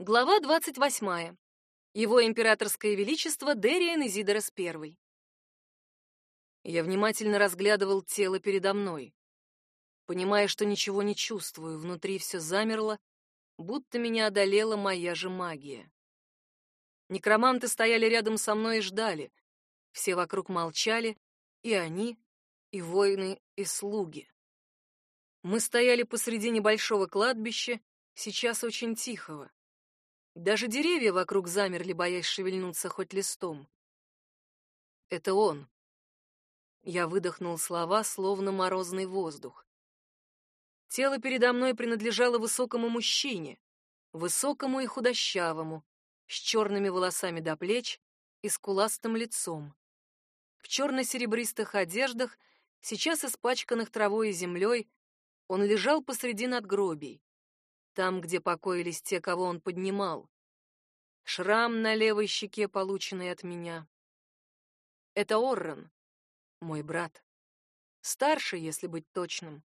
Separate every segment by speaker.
Speaker 1: Глава 28. Его императорское величество Дериан Изидорос I. Я внимательно разглядывал тело передо мной. Понимая, что ничего не чувствую, внутри все замерло, будто меня одолела моя же магия. Некроманты стояли рядом со мной и ждали. Все вокруг молчали, и они, и воины, и слуги. Мы стояли посреди небольшого кладбища, сейчас очень тихого. Даже деревья вокруг замерли, боясь шевельнуться хоть листом. Это он. Я выдохнул слова, словно морозный воздух. Тело передо мной принадлежало высокому мужчине, высокому и худощавому, с черными волосами до плеч и скуластым лицом. В черно-серебристых одеждах, сейчас испачканных травой и землей, он лежал посреди надгробий там, где покоились те, кого он поднимал. Шрам на левой щеке, полученный от меня. Это Оррен, мой брат. Старше, если быть точным.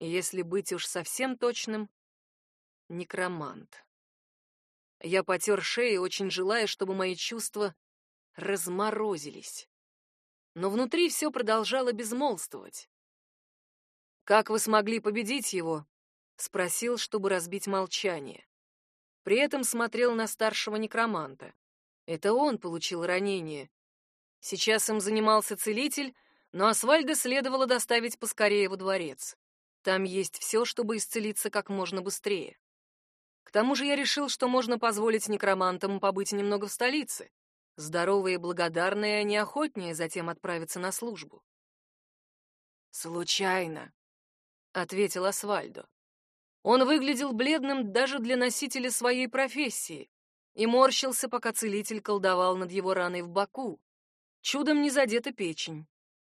Speaker 1: Если быть уж совсем точным, некромант. Я потер шею, очень желая, чтобы мои чувства разморозились. Но внутри все продолжало безмолвствовать. «Как вы смогли победить его?» Спросил, чтобы разбить молчание. При этом смотрел на старшего некроманта. Это он получил ранение. Сейчас им занимался целитель, но Асвальда следовало доставить поскорее во дворец. Там есть все, чтобы исцелиться как можно быстрее. К тому же я решил, что можно позволить некромантам побыть немного в столице. Здоровые и благодарные, они охотнее затем отправятся на службу. «Случайно», — ответил Асвальдо. Он выглядел бледным даже для носителя своей профессии и морщился, пока целитель колдовал над его раной в боку. Чудом не задета печень.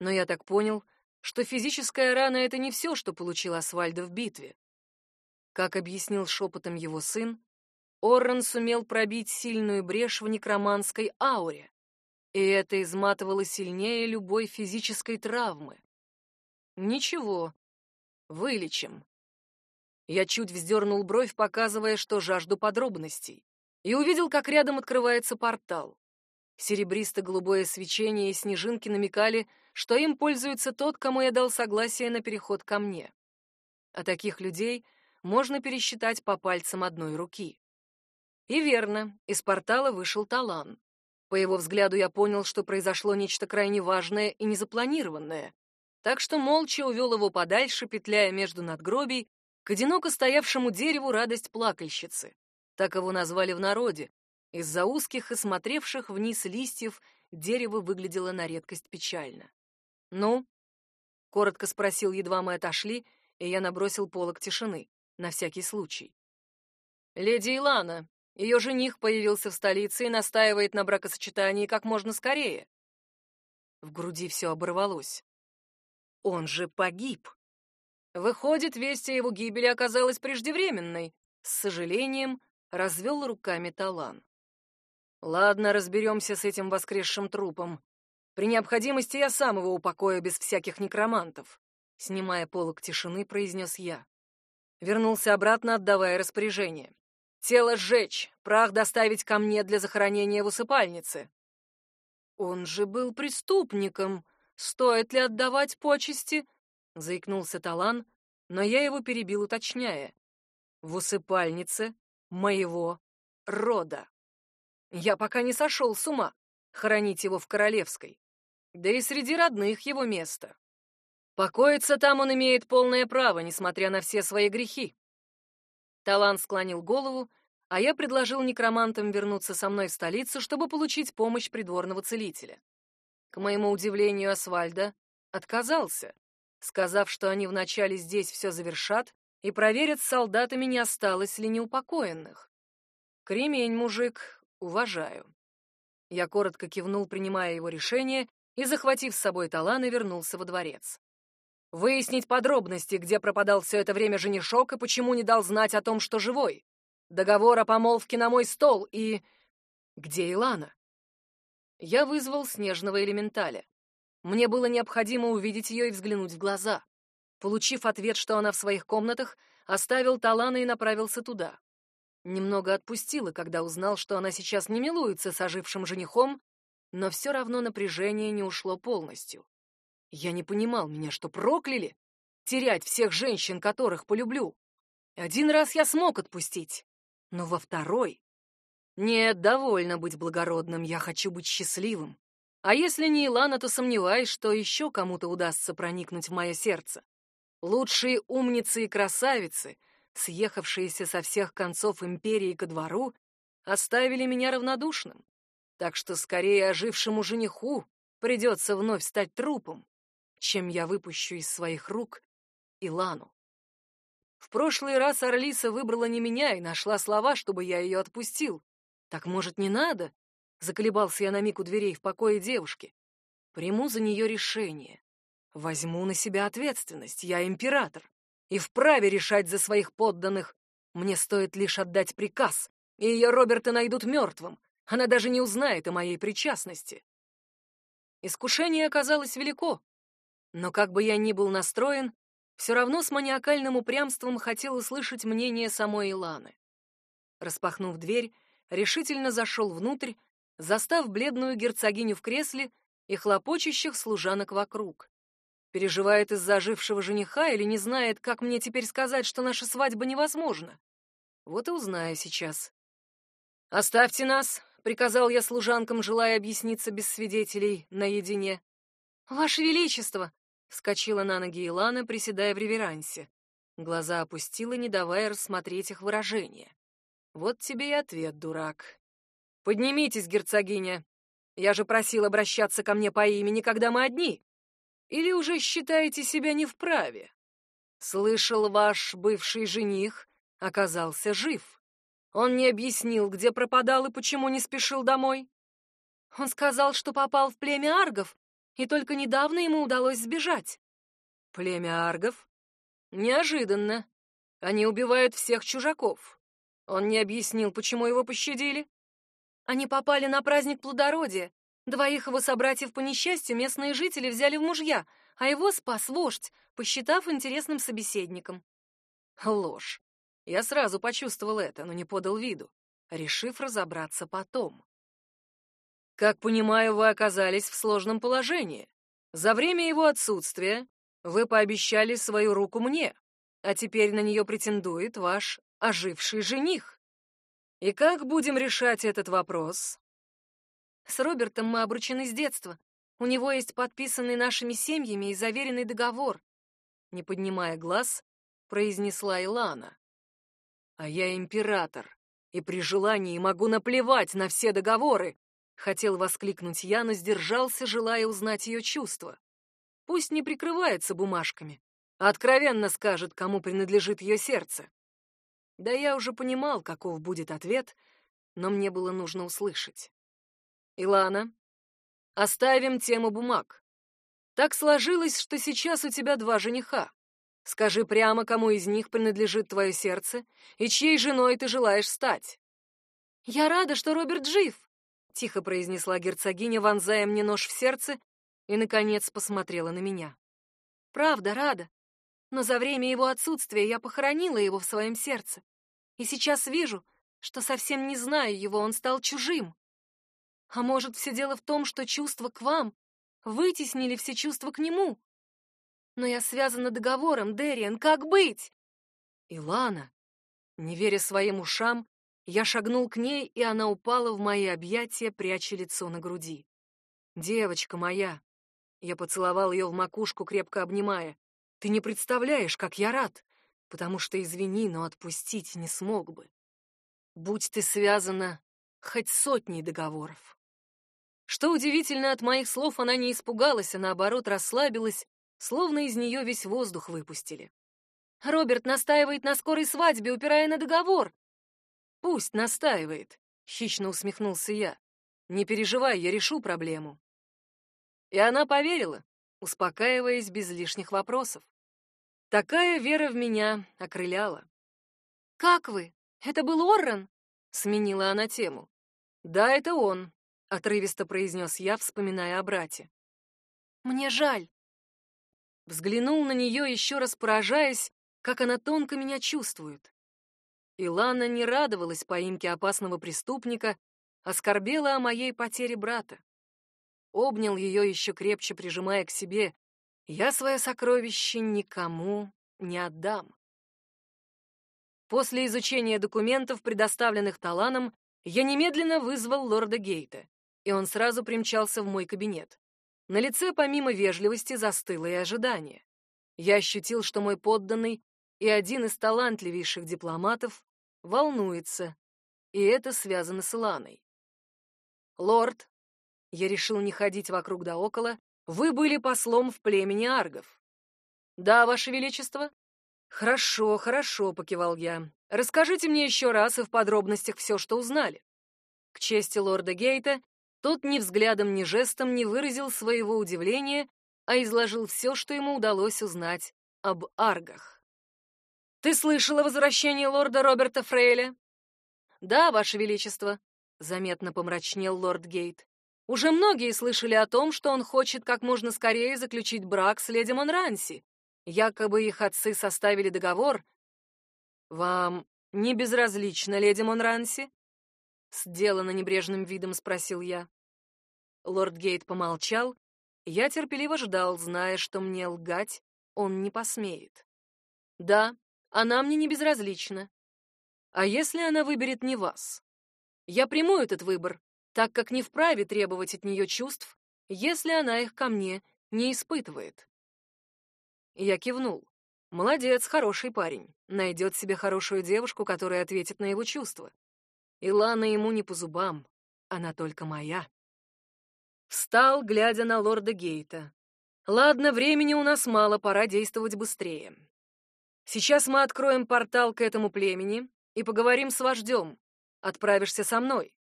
Speaker 1: Но я так понял, что физическая рана — это не все, что получил Асвальдо в битве. Как объяснил шепотом его сын, Оррен сумел пробить сильную брешь в некроманской ауре, и это изматывало сильнее любой физической травмы. Ничего, вылечим. Я чуть вздернул бровь, показывая, что жажду подробностей, и увидел, как рядом открывается портал. Серебристо-голубое свечение и снежинки намекали, что им пользуется тот, кому я дал согласие на переход ко мне. А таких людей можно пересчитать по пальцам одной руки. И верно, из портала вышел Талан. По его взгляду я понял, что произошло нечто крайне важное и незапланированное. Так что молча увел его подальше, петляя между надгробий, к одиноко стоявшему дереву радость плакальщицы. Так его назвали в народе. Из-за узких и смотревших вниз листьев дерево выглядело на редкость печально. «Ну?» — коротко спросил, едва мы отошли, и я набросил полок тишины, на всякий случай. «Леди Илана, ее жених появился в столице и настаивает на бракосочетании как можно скорее». В груди все оборвалось. «Он же погиб!» Выходит, весть о его гибели оказалась преждевременной. С сожалением развел руками Талан. Ладно, разберемся с этим воскресшим трупом. При необходимости я сам его упокою без всяких некромантов. Снимая полог тишины, произнес я. Вернулся обратно, отдавая распоряжение. Тело сжечь, прах доставить ко мне для захоронения в усыпальнице. Он же был преступником. Стоит ли отдавать почести? Заикнулся Талан, но я его перебил, уточняя. В усыпальнице моего рода. Я пока не сошел с ума хоронить его в Королевской, да и среди родных его место. Покоиться там он имеет полное право, несмотря на все свои грехи. Талан склонил голову, а я предложил некромантам вернуться со мной в столицу, чтобы получить помощь придворного целителя. К моему удивлению, Асвальда отказался сказав, что они вначале здесь все завершат и проверят с солдатами, не осталось ли неупокоенных. Кремень, мужик, уважаю. Я коротко кивнул, принимая его решение, и, захватив с собой Талана, вернулся во дворец. Выяснить подробности, где пропадал все это время женишок и почему не дал знать о том, что живой. Договор о помолвке на мой стол и... Где Илана? Я вызвал снежного элементаля. Мне было необходимо увидеть ее и взглянуть в глаза. Получив ответ, что она в своих комнатах, оставил Талана и направился туда. Немного отпустила, когда узнал, что она сейчас не милуется с ожившим женихом, но все равно напряжение не ушло полностью. Я не понимал, меня что, прокляли? Терять всех женщин, которых полюблю. Один раз я смог отпустить, но во второй... Нет, довольно быть благородным, я хочу быть счастливым. А если не Илана, то сомневаюсь, что еще кому-то удастся проникнуть в мое сердце. Лучшие умницы и красавицы, съехавшиеся со всех концов империи ко двору, оставили меня равнодушным. Так что скорее ожившему жениху придется вновь стать трупом, чем я выпущу из своих рук Илану. В прошлый раз Орлиса выбрала не меня и нашла слова, чтобы я ее отпустил. Так, может, не надо? Заколебался я на миг у дверей в покое девушки. Приму за нее решение. Возьму на себя ответственность. Я император. И вправе решать за своих подданных. Мне стоит лишь отдать приказ, и ее Роберта найдут мертвым. Она даже не узнает о моей причастности. Искушение оказалось велико. Но как бы я ни был настроен, все равно с маниакальным упрямством хотел услышать мнение самой Иланы. Распахнув дверь, решительно зашел внутрь, застав бледную герцогиню в кресле и хлопочущих служанок вокруг. Переживает из-за ожившего жениха или не знает, как мне теперь сказать, что наша свадьба невозможна? Вот и узнаю сейчас. «Оставьте нас», — приказал я служанкам, желая объясниться без свидетелей, наедине. «Ваше Величество!» — вскочила на ноги Илана, приседая в реверансе. Глаза опустила, не давая рассмотреть их выражение. Вот тебе и ответ, дурак. Поднимитесь, герцогиня. Я же просил обращаться ко мне по имени, когда мы одни. Или уже считаете себя не вправе? Слышал, ваш бывший жених оказался жив. Он не объяснил, где пропадал и почему не спешил домой. Он сказал, что попал в племя аргов, и только недавно ему удалось сбежать. Племя аргов? Неожиданно. Они убивают всех чужаков. Он не объяснил, почему его пощадили. Они попали на праздник плодородия. Двоих его собратьев по несчастью местные жители взяли в мужья, а его спас вождь, посчитав интересным собеседником. Ложь. Я сразу почувствовал это, но не подал виду, решив разобраться потом. Как понимаю, вы оказались в сложном положении. За время его отсутствия вы пообещали свою руку мне, а теперь на нее претендует ваш оживший жених. И как будем решать этот вопрос? С Робертом мы обручены с детства. У него есть подписанный нашими семьями и заверенный договор. Не поднимая глаз, произнесла Илана. А я император, и при желании могу наплевать на все договоры. Хотел воскликнуть я, но сдержался, желая узнать ее чувства. Пусть не прикрывается бумажками, а откровенно скажет, кому принадлежит ее сердце. Да я уже понимал, каков будет ответ, но мне было нужно услышать. Илана, оставим тему бумаг. Так сложилось, что сейчас у тебя два жениха. Скажи прямо, кому из них принадлежит твое сердце и чьей женой ты желаешь стать. Я рада, что Роберт жив, тихо произнесла герцогиня, вонзая мне нож в сердце, и наконец посмотрела на меня. Правда, рада но за время его отсутствия я похоронила его в своем сердце. И сейчас вижу, что совсем не знаю его, он стал чужим. А может, все дело в том, что чувства к вам вытеснили все чувства к нему? Но я связана договором, Дериан, как быть? Илана, не веря своим ушам, я шагнул к ней, и она упала в мои объятия, пряча лицо на груди. Девочка моя, я поцеловал ее в макушку, крепко обнимая. Ты не представляешь, как я рад, потому что, извини, но отпустить не смог бы. Будь ты связана хоть сотней договоров. Что удивительно, от моих слов она не испугалась, а наоборот расслабилась, словно из нее весь воздух выпустили. Роберт настаивает на скорой свадьбе, упирая на договор. Пусть настаивает, хищно усмехнулся я. Не переживай, я решу проблему. И она поверила, успокаиваясь без лишних вопросов. Такая вера в меня окрыляла. «Как вы? Это был Оррен?» — сменила она тему. «Да, это он», — отрывисто произнес я, вспоминая о брате. «Мне жаль». Взглянул на нее, еще раз поражаясь, как она тонко меня чувствует. Илана не радовалась поимке опасного преступника, оскорбела о моей потере брата. Обнял ее еще крепче, прижимая к себе. Я свое сокровище никому не отдам. После изучения документов, предоставленных Таланом, я немедленно вызвал лорда Гейта, и он сразу примчался в мой кабинет. На лице помимо вежливости застыло и ожидание. Я ощутил, что мой подданный и один из талантливейших дипломатов волнуется, и это связано с Иланой. «Лорд», — я решил не ходить вокруг да около, — «вы были послом в племени аргов». «Да, Ваше Величество», «Хорошо, хорошо», — покивал я. «Расскажите мне еще раз и в подробностях все, что узнали». К чести лорда Гейта, тот ни взглядом, ни жестом не выразил своего удивления, а изложил все, что ему удалось узнать об аргах. «Ты слышала возвращение лорда Роберта Фрейля?» «Да, Ваше Величество», — заметно помрачнел лорд Гейт. «Уже многие слышали о том, что он хочет как можно скорее заключить брак с леди Монранси, Якобы их отцы составили договор. Вам не безразлично, леди Монранси? Сделано небрежным видом спросил я. Лорд Гейт помолчал. Я терпеливо ждал, зная, что мне лгать он не посмеет. Да, она мне не безразлична. А если она выберет не вас? Я приму этот выбор, так как не вправе требовать от нее чувств, если она их ко мне не испытывает. Я кивнул. Молодец, хороший парень. Найдет себе хорошую девушку, которая ответит на его чувства. Илана ему не по зубам. Она только моя. Встал, глядя на лорда Гейта. Ладно, времени у нас мало, пора действовать быстрее. Сейчас мы откроем портал к этому племени и поговорим с вождем. Отправишься со мной.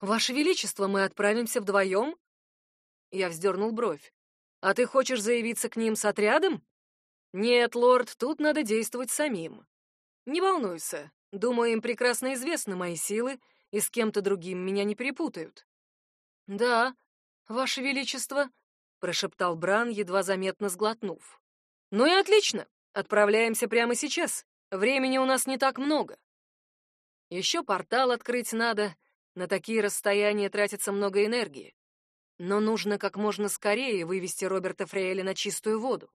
Speaker 1: Ваше Величество, мы отправимся вдвоем? Я вздернул бровь. А ты хочешь заявиться к ним с отрядом? Нет, лорд, тут надо действовать самим. Не волнуйся, думаю, им прекрасно известны мои силы, и с кем-то другим меня не перепутают. Да, ваше величество, прошептал Бран, едва заметно сглотнув. Ну и отлично. Отправляемся прямо сейчас. Времени у нас не так много. Еще портал открыть надо. На такие расстояния тратится много энергии. Но нужно как можно скорее вывести Роберта Фрейля на чистую воду.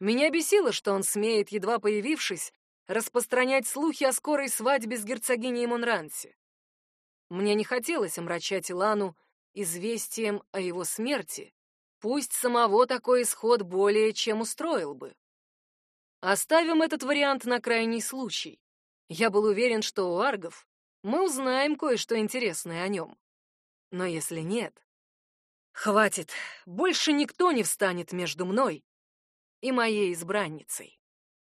Speaker 1: Меня бесило, что он смеет, едва появившись, распространять слухи о скорой свадьбе с герцогиней Монранси. Мне не хотелось омрачать Илану известием о его смерти, пусть самого такой исход более чем устроил бы. Оставим этот вариант на крайний случай. Я был уверен, что у аргов мы узнаем кое-что интересное о нем. Но если нет... Хватит, больше никто не встанет между мной и моей избранницей.